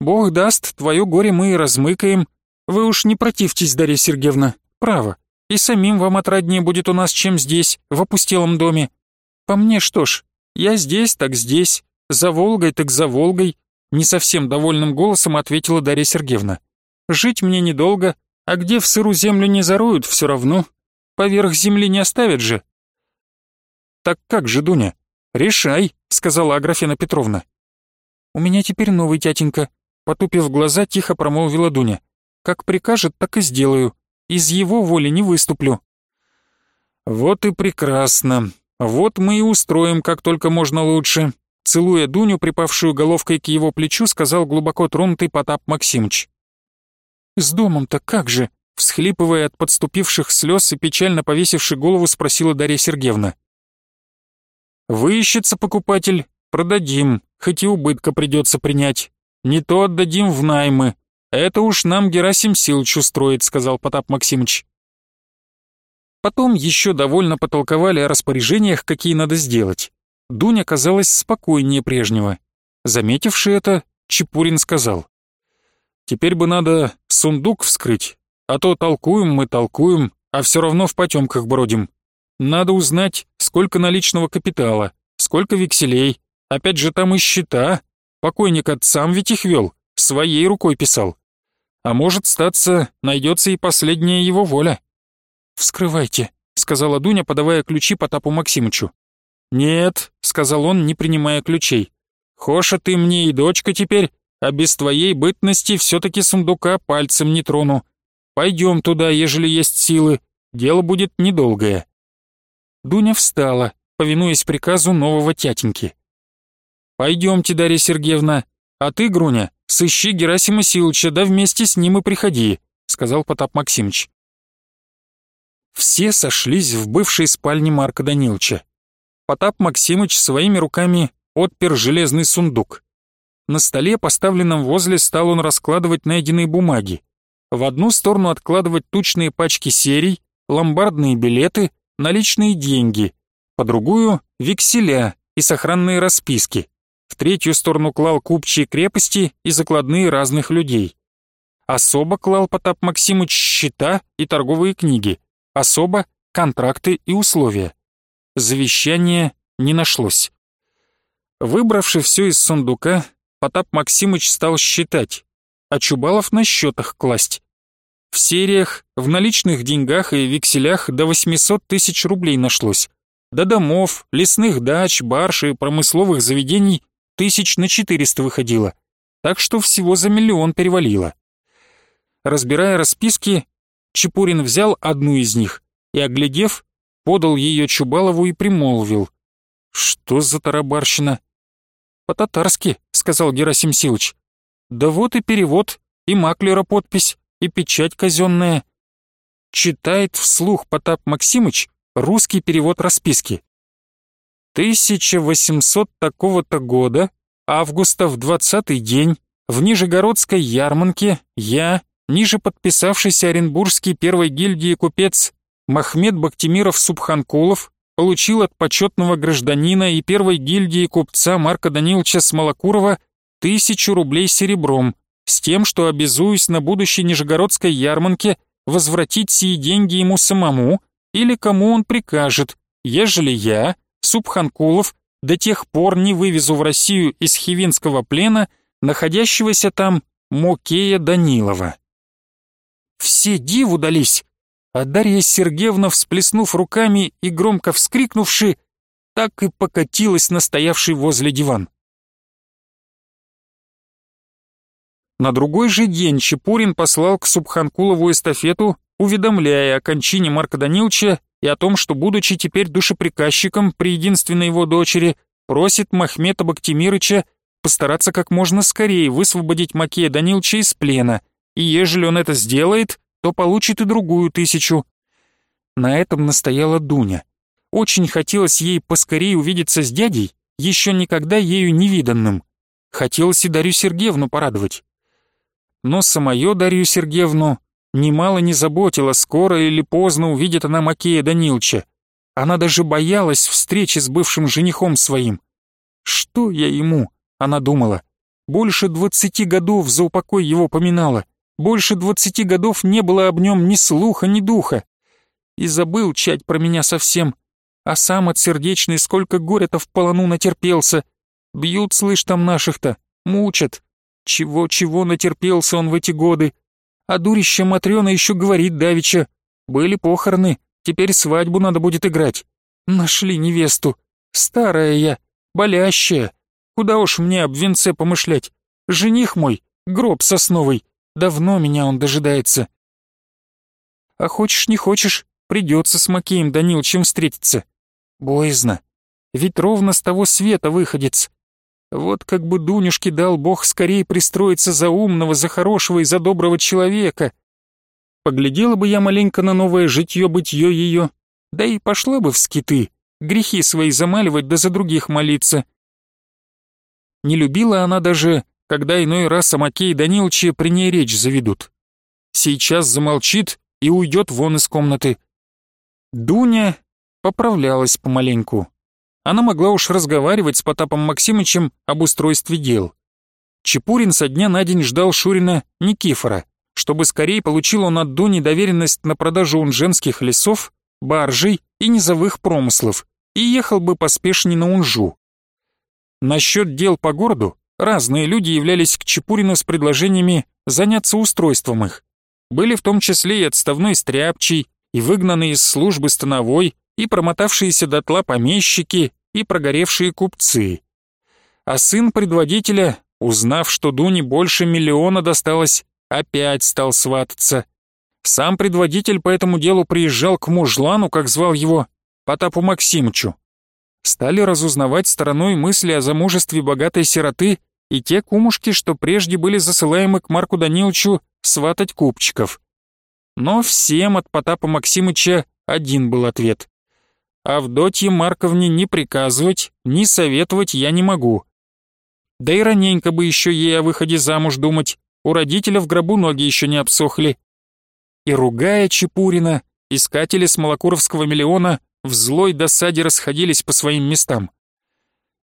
Бог даст, твое горе мы и размыкаем. Вы уж не противьтесь, Дарья Сергеевна, право. И самим вам отраднее будет у нас, чем здесь, в опустелом доме. По мне что ж, я здесь, так здесь, за Волгой, так за Волгой», не совсем довольным голосом ответила Дарья Сергеевна. «Жить мне недолго, а где в сыру землю не зароют, все равно, Поверх земли не оставят же. Так как же, Дуня? Решай, сказала Аграфена Петровна. У меня теперь новый тятенька. Потупив глаза, тихо промолвила Дуня. Как прикажет, так и сделаю. Из его воли не выступлю. Вот и прекрасно. Вот мы и устроим, как только можно лучше. Целуя Дуню, припавшую головкой к его плечу, сказал глубоко тронутый Потап Максимыч. «С домом-то как же?» Всхлипывая от подступивших слез и печально повесивши голову, спросила Дарья Сергеевна. «Выищется покупатель, продадим, хоть и убытка придется принять. Не то отдадим в наймы. Это уж нам Герасим Силыч устроит», — сказал Потап Максимыч. Потом еще довольно потолковали о распоряжениях, какие надо сделать. Дуня казалась спокойнее прежнего. Заметивши это, Чепурин сказал. «Теперь бы надо сундук вскрыть, а то толкуем мы, толкуем, а все равно в потемках бродим. Надо узнать, сколько наличного капитала, сколько векселей. Опять же там и счета. Покойник от сам ведь их вел, своей рукой писал. А может, статься, найдется и последняя его воля. «Вскрывайте», — сказала Дуня, подавая ключи Потапу Максимычу. «Нет», — сказал он, не принимая ключей. «Хоша ты мне и дочка теперь, а без твоей бытности все-таки сундука пальцем не трону. Пойдем туда, ежели есть силы. Дело будет недолгое». Дуня встала, повинуясь приказу нового тятеньки. «Пойдемте, Дарья Сергеевна, а ты, Груня, сыщи Герасима Силыча, да вместе с ним и приходи», сказал Потап Максимыч. Все сошлись в бывшей спальне Марка Даниловича. Потап Максимыч своими руками отпер железный сундук. На столе, поставленном возле, стал он раскладывать найденные бумаги. В одну сторону откладывать тучные пачки серий, ломбардные билеты, наличные деньги, по другую — векселя и сохранные расписки. В третью сторону клал купчие крепости и закладные разных людей. Особо клал Потап Максимыч счета и торговые книги, особо — контракты и условия. Завещания не нашлось. Выбравши все из сундука, Потап Максимыч стал считать, а Чубалов на счетах класть. В сериях, в наличных деньгах и векселях до 800 тысяч рублей нашлось. До домов, лесных дач, барж и промысловых заведений тысяч на 400 выходило. Так что всего за миллион перевалило. Разбирая расписки, Чепурин взял одну из них и, оглядев, подал ее Чубалову и примолвил. «Что за тарабарщина?» «По-татарски», — сказал Герасим Силыч. Да вот и перевод, и маклера подпись, и печать казенная. Читает вслух Потап Максимыч русский перевод расписки. 1800 такого-то года, августа в двадцатый день, в Нижегородской ярмарке я, ниже подписавшийся Оренбургский первой гильдии купец Махмед Бактимиров Субханкулов, получил от почетного гражданина и первой гильдии купца Марка Даниловича Смолокурова тысячу рублей серебром, с тем, что обязуюсь на будущей Нижегородской ярмарке возвратить сии деньги ему самому или кому он прикажет, ежели я, Субханкулов, до тех пор не вывезу в Россию из Хивинского плена находящегося там Мокея Данилова. Все диву дались, а Дарья Сергеевна, всплеснув руками и громко вскрикнувши, так и покатилась на стоявший возле диван. На другой же день Чепурин послал к Субханкулову эстафету, уведомляя о кончине Марка Даниловича и о том, что, будучи теперь душеприказчиком при единственной его дочери, просит Махмета Бактимирыча постараться как можно скорее высвободить Макея Даниловича из плена, и ежели он это сделает, то получит и другую тысячу. На этом настояла Дуня. Очень хотелось ей поскорее увидеться с дядей, еще никогда ею не виданным. Хотелось и Дарью Сергеевну порадовать. но самое Дарью Сергеевну немало не заботило, скоро или поздно увидит она Макея Данилча. Она даже боялась встречи с бывшим женихом своим. «Что я ему?» — она думала. «Больше двадцати годов за упокой его поминала. Больше двадцати годов не было об нем ни слуха, ни духа. И забыл чать про меня совсем. А сам от сердечной сколько горя-то в полону натерпелся. Бьют, слышь, там наших-то, мучат. Чего-чего натерпелся он в эти годы. А дурище Матрёна еще говорит давеча. Были похороны, теперь свадьбу надо будет играть. Нашли невесту. Старая я, болящая. Куда уж мне об венце помышлять? Жених мой, гроб сосновый. Давно меня он дожидается. А хочешь не хочешь, придется с Макеем Даниловичем встретиться. Боязно. Ведь ровно с того света выходец. Вот как бы Дунюшке дал Бог скорее пристроиться за умного, за хорошего и за доброго человека. Поглядела бы я маленько на новое житье-бытье ее, да и пошла бы в скиты, грехи свои замаливать да за других молиться. Не любила она даже, когда иной раз о Макее Даниловиче при ней речь заведут. Сейчас замолчит и уйдет вон из комнаты. Дуня поправлялась помаленьку она могла уж разговаривать с Потапом Максимычем об устройстве дел. Чепурин со дня на день ждал Шурина Никифора, чтобы скорее получил он от Дуни доверенность на продажу он женских лесов, баржей и низовых промыслов, и ехал бы поспешнее на Унжу. Насчет дел по городу разные люди являлись к Чепурину с предложениями заняться устройством их. Были в том числе и отставной стряпчий, и выгнанный из службы становой, и промотавшиеся дотла помещики, и прогоревшие купцы. А сын предводителя, узнав, что Дуне больше миллиона досталось, опять стал свататься. Сам предводитель по этому делу приезжал к мужлану, как звал его, Потапу Максимычу. Стали разузнавать стороной мысли о замужестве богатой сироты и те кумушки, что прежде были засылаемы к Марку Даниловичу сватать купчиков. Но всем от Потапа Максимыча один был ответ. Авдотье Марковне не приказывать, не советовать я не могу. Да и раненько бы еще ей о выходе замуж думать, у родителя в гробу ноги еще не обсохли. И ругая Чепурина, искатели с Малокуровского миллиона в злой досаде расходились по своим местам.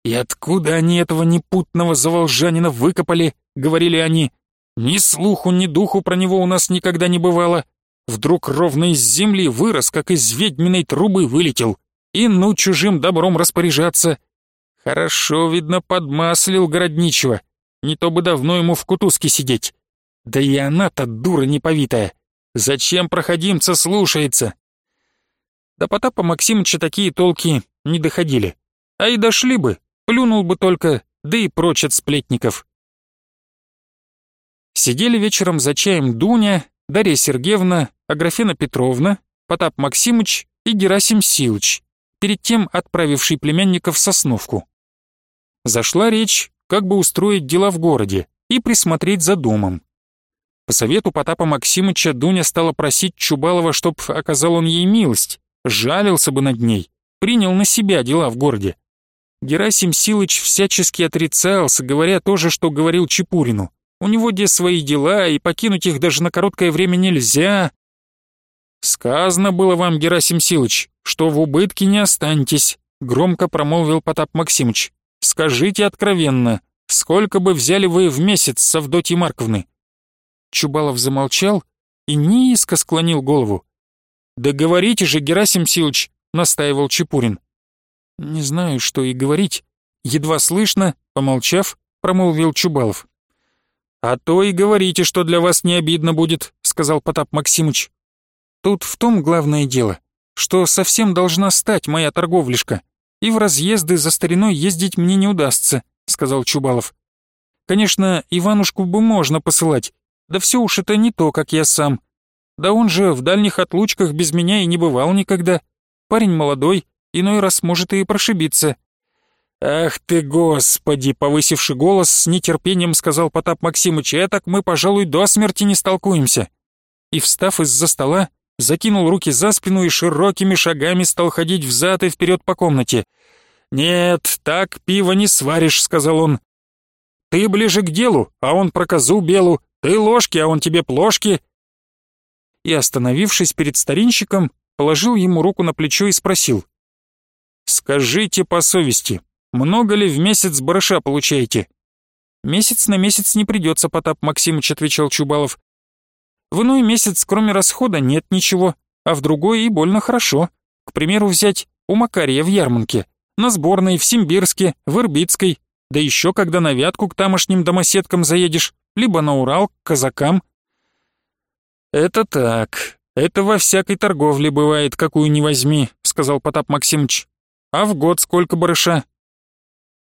«И откуда они этого непутного заволжанина выкопали?» — говорили они. «Ни слуху, ни духу про него у нас никогда не бывало. Вдруг ровно из земли вырос, как из ведьминой трубы вылетел и ну чужим добром распоряжаться. Хорошо, видно, подмаслил городничего, не то бы давно ему в кутузке сидеть. Да и она-то дура неповитая. Зачем проходимца слушается? До Потапа Максимыча такие толки не доходили. А и дошли бы, плюнул бы только, да и прочь от сплетников. Сидели вечером за чаем Дуня, Дарья Сергеевна, Аграфена Петровна, Потап Максимыч и Герасим Силыч перед тем отправивший племянника в Сосновку. Зашла речь, как бы устроить дела в городе и присмотреть за домом. По совету Потапа Максимыча Дуня стала просить Чубалова, чтоб оказал он ей милость, жалился бы над ней, принял на себя дела в городе. Герасим Силыч всячески отрицался, говоря то же, что говорил Чепурину. У него где свои дела, и покинуть их даже на короткое время нельзя. «Сказано было вам, Герасим Силыч, что в убытке не останетесь», — громко промолвил Потап Максимыч. «Скажите откровенно, сколько бы взяли вы в месяц с Авдотьей Марковны?» Чубалов замолчал и низко склонил голову. «Да говорите же, Герасим Силыч», — настаивал Чепурин. «Не знаю, что и говорить», — едва слышно, помолчав, промолвил Чубалов. «А то и говорите, что для вас не обидно будет», — сказал Потап Максимыч. Тут в том главное дело, что совсем должна стать моя торговлишка, и в разъезды за стариной ездить мне не удастся», — сказал Чубалов. «Конечно, Иванушку бы можно посылать, да все уж это не то, как я сам. Да он же в дальних отлучках без меня и не бывал никогда. Парень молодой, иной раз может и прошибиться». «Ах ты, Господи!» — повысивший голос, с нетерпением сказал Потап Максимыч, «этак мы, пожалуй, до смерти не столкуемся». И, встав из-за стола, закинул руки за спину и широкими шагами стал ходить взад и вперед по комнате. «Нет, так пиво не сваришь», — сказал он. «Ты ближе к делу, а он про козу белу, Ты ложки, а он тебе плошки!» И, остановившись перед старинщиком, положил ему руку на плечо и спросил. «Скажите по совести, много ли в месяц барыша получаете?» «Месяц на месяц не придется, Потап Максимыч», — отвечал Чубалов. «В иной месяц, кроме расхода, нет ничего, а в другой и больно хорошо. К примеру, взять у Макария в Ярманке, на Сборной, в Симбирске, в Ирбитской, да еще когда на Вятку к тамошним домоседкам заедешь, либо на Урал, к казакам». «Это так, это во всякой торговле бывает, какую ни возьми», — сказал Потап Максимыч. «А в год сколько барыша?»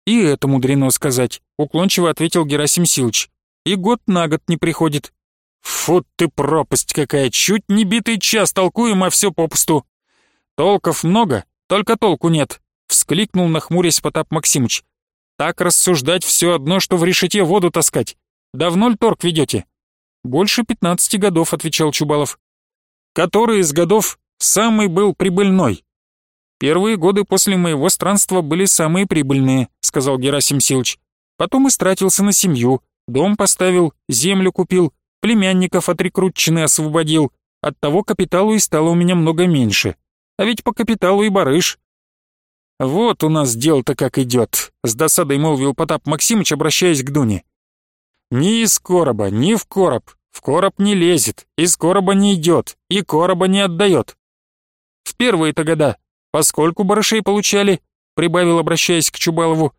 «И это мудрено сказать», — уклончиво ответил Герасим Силыч. «И год на год не приходит». «Фу ты пропасть какая, чуть не битый час толкуем, а все попусту». «Толков много, только толку нет», — вскликнул нахмурясь Потап Максимыч. «Так рассуждать все одно, что в решете воду таскать. Давно ли торг ведете?» «Больше пятнадцати годов», — отвечал Чубалов. «Который из годов самый был прибыльной?» «Первые годы после моего странства были самые прибыльные», — сказал Герасим Силыч. «Потом истратился на семью, дом поставил, землю купил, племянников от рекрутчины освободил. Оттого капиталу и стало у меня много меньше. А ведь по капиталу и барыш». «Вот у нас дело-то как идет», — с досадой молвил Потап Максимыч, обращаясь к Дуне. «Ни из короба, ни в короб. В короб не лезет, из короба не идет, и короба не отдает. В первые-то года Поскольку барышей получали, прибавил, обращаясь к Чубалову,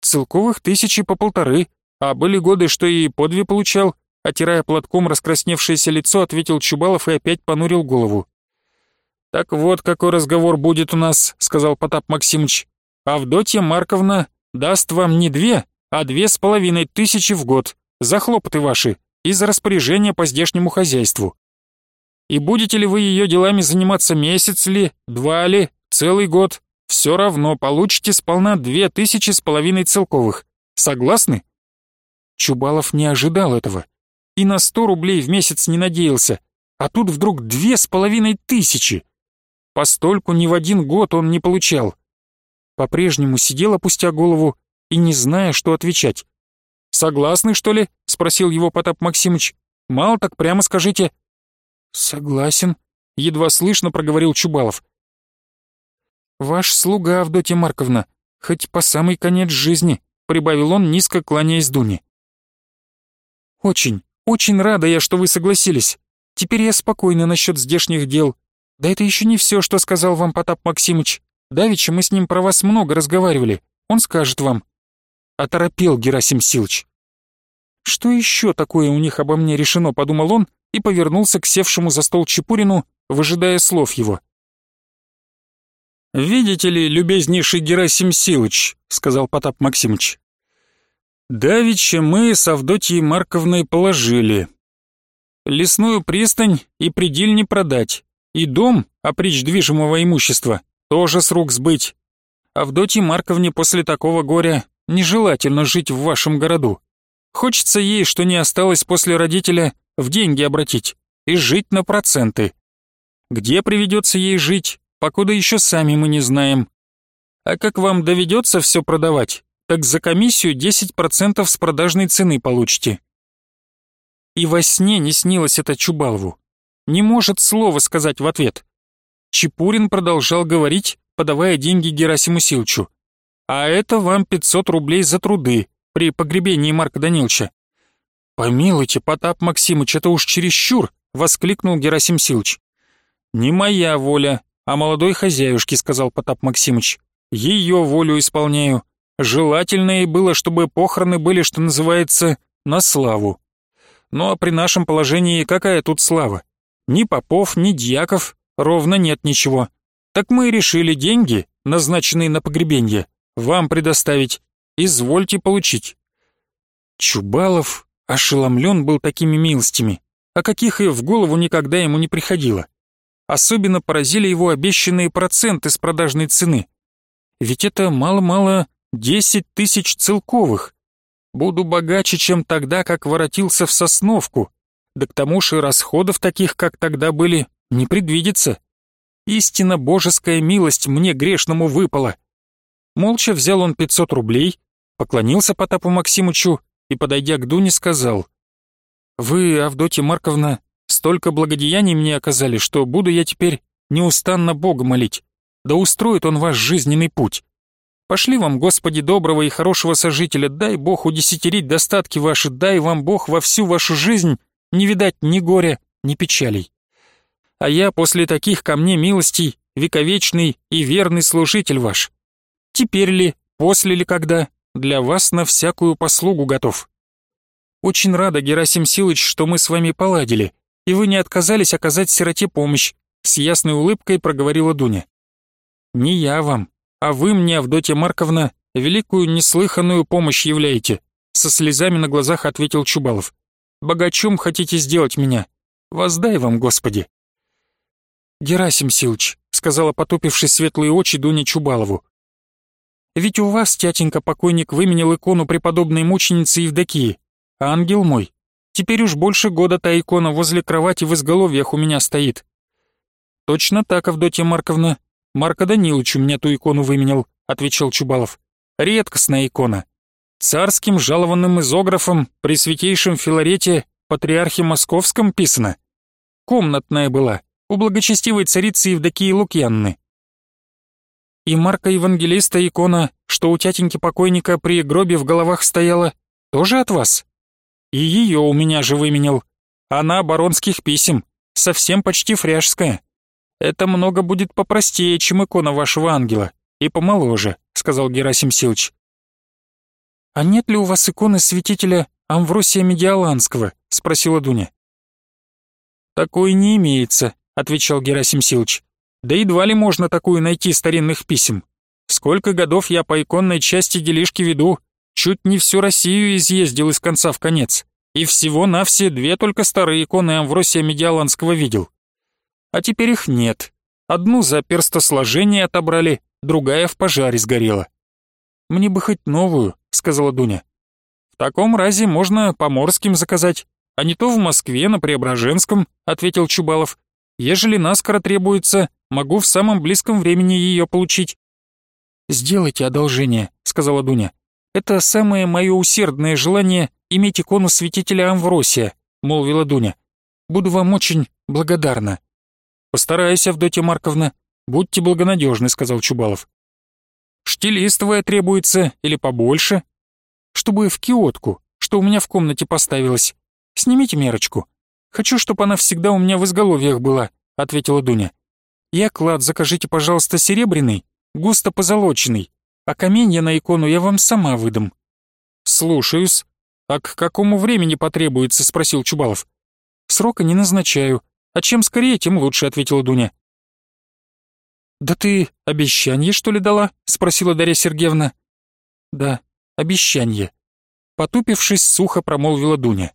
целковых тысячи по полторы, а были годы, что и по две получал, отирая платком раскрасневшееся лицо, ответил Чубалов и опять понурил голову. «Так вот какой разговор будет у нас», — сказал Потап Максимыч. «Авдотья Марковна даст вам не две, а две с половиной тысячи в год за хлопоты ваши и за распоряжение по здешнему хозяйству. И будете ли вы ее делами заниматься месяц ли, два ли, целый год, все равно получите сполна две тысячи с половиной целковых. Согласны?» Чубалов не ожидал этого и на сто рублей в месяц не надеялся, а тут вдруг две с половиной тысячи. Постольку ни в один год он не получал. По-прежнему сидел, опустя голову, и не зная, что отвечать. «Согласны, что ли?» — спросил его Потап Максимыч. «Мало так прямо скажите». «Согласен», — едва слышно проговорил Чубалов. «Ваш слуга, Авдотья Марковна, хоть по самый конец жизни», прибавил он, низко кланяясь Дуне. «Очень, очень рада я, что вы согласились. Теперь я спокойна насчет здешних дел. Да это еще не все, что сказал вам Потап Максимыч. Давеча мы с ним про вас много разговаривали. Он скажет вам». Оторопел Герасим Силыч. «Что еще такое у них обо мне решено?» — подумал он и повернулся к севшему за стол Чепурину, выжидая слов его. «Видите ли, любезнейший Герасим Силыч», — сказал Потап Максимыч, «давеча мы с Авдотьей Марковной положили. Лесную пристань и предиль не продать, и дом, опричь движимого имущества, тоже с рук сбыть. Авдотье Марковне после такого горя нежелательно жить в вашем городу. Хочется ей, что не осталось после родителя, в деньги обратить и жить на проценты. Где приведется ей жить, покуда еще сами мы не знаем. А как вам доведется все продавать, так за комиссию 10% с продажной цены получите. И во сне не снилось это Чубалову. Не может слова сказать в ответ. Чепурин продолжал говорить, подавая деньги Герасиму Силчу. «А это вам 500 рублей за труды при погребении Марка Даниловича». «Помилуйте, Потап Максимыч, это уж чересчур!» — воскликнул Герасим Силыч. «Не моя воля, «А молодой хозяюшке», — сказал Потап Максимыч. «Ее волю исполняю. Желательно ей было, чтобы похороны были, что называется, на славу. Ну а при нашем положении какая тут слава? Ни попов, ни дьяков, ровно нет ничего. Так мы и решили деньги, назначенные на погребенье, вам предоставить. Извольте получить». Чубалов ошеломлен был такими милостями, о каких и в голову никогда ему не приходило. Особенно поразили его обещанные проценты с продажной цены. Ведь это мало-мало 10 тысяч целковых. Буду богаче, чем тогда, как воротился в Сосновку. Да к тому же расходов таких, как тогда были, не предвидится. Истинно божеская милость мне грешному выпала. Молча взял он 500 рублей, поклонился Потапу Максимычу и, подойдя к Дуне, сказал, Вы, Авдотья Марковна, столько благодеяний мне оказали, что буду я теперь неустанно Бога молить. Да устроит он ваш жизненный путь. Пошли вам, Господи, доброго и хорошего сожителя, дай Бог удесятерить достатки ваши, дай вам Бог во всю вашу жизнь не видать ни горя, ни печалей. А я после таких ко мне милостей, вековечный и верный служитель ваш. Теперь ли, после ли когда, для вас на всякую послугу готов. Очень рада, Герасим Силыч, что мы с вами поладили, и вы не отказались оказать сироте помощь, с ясной улыбкой проговорила Дуня. Не я вам, а вы мне, Авдотья Марковна, великую неслыханную помощь являете, со слезами на глазах ответил Чубалов. Богачом хотите сделать меня? Воздай вам, Господи. Герасим Силыч, сказала потупившись светлые очи Дуня Чубалову. Ведь у вас, тятенька, покойник выменял икону преподобной мученицы Евдокии, Ангел мой, теперь уж больше года та икона возле кровати в изголовьях у меня стоит. Точно так, Авдотья Марковна. Марко Данилович у меня ту икону выменял, отвечал Чубалов. Редкостная икона. Царским жалованным изографом при святейшем Филарете патриархе Московском писано. Комнатная была, у благочестивой царицы Евдокии Лукьянны. И Марка Евангелиста икона, что у тятеньки покойника при гробе в головах стояла, тоже от вас? И ее у меня же выменял. Она баронских писем, совсем почти фряжская. Это много будет попростее, чем икона вашего ангела, и помоложе, сказал Герасим Силыч. А нет ли у вас иконы святителя Амвросия Медиаланского? спросила Дуня. Такой не имеется, отвечал Герасим Силыч. Да едва ли можно такую найти старинных писем. Сколько годов я по иконной части делишки веду, Чуть не всю Россию изъездил из конца в конец. И всего на все две только старые иконы Амвросия Медиаланского видел. А теперь их нет. Одну за перстосложение отобрали, другая в пожаре сгорела. «Мне бы хоть новую», — сказала Дуня. «В таком разе можно по-морским заказать, а не то в Москве, на Преображенском», — ответил Чубалов. «Ежели наскоро требуется, могу в самом близком времени ее получить». «Сделайте одолжение», — сказала Дуня. Это самое мое усердное желание иметь икону святителя Амвросия», — молвила Дуня. «Буду вам очень благодарна». «Постараюсь, Авдотья Марковна. Будьте благонадежны», — сказал Чубалов. «Штилистовая требуется или побольше?» «Чтобы в киотку, что у меня в комнате поставилась. Снимите мерочку. Хочу, чтобы она всегда у меня в изголовьях была», — ответила Дуня. «И оклад закажите, пожалуйста, серебряный, густо позолоченный, а каменья на икону я вам сама выдам». «Слушаюсь. А к какому времени потребуется?» — спросил Чубалов. «Срока не назначаю. А чем скорее, тем лучше», — ответила Дуня. «Да ты обещание, что ли, дала?» — спросила Дарья Сергеевна. «Да, обещание». Потупившись, сухо промолвила Дуня.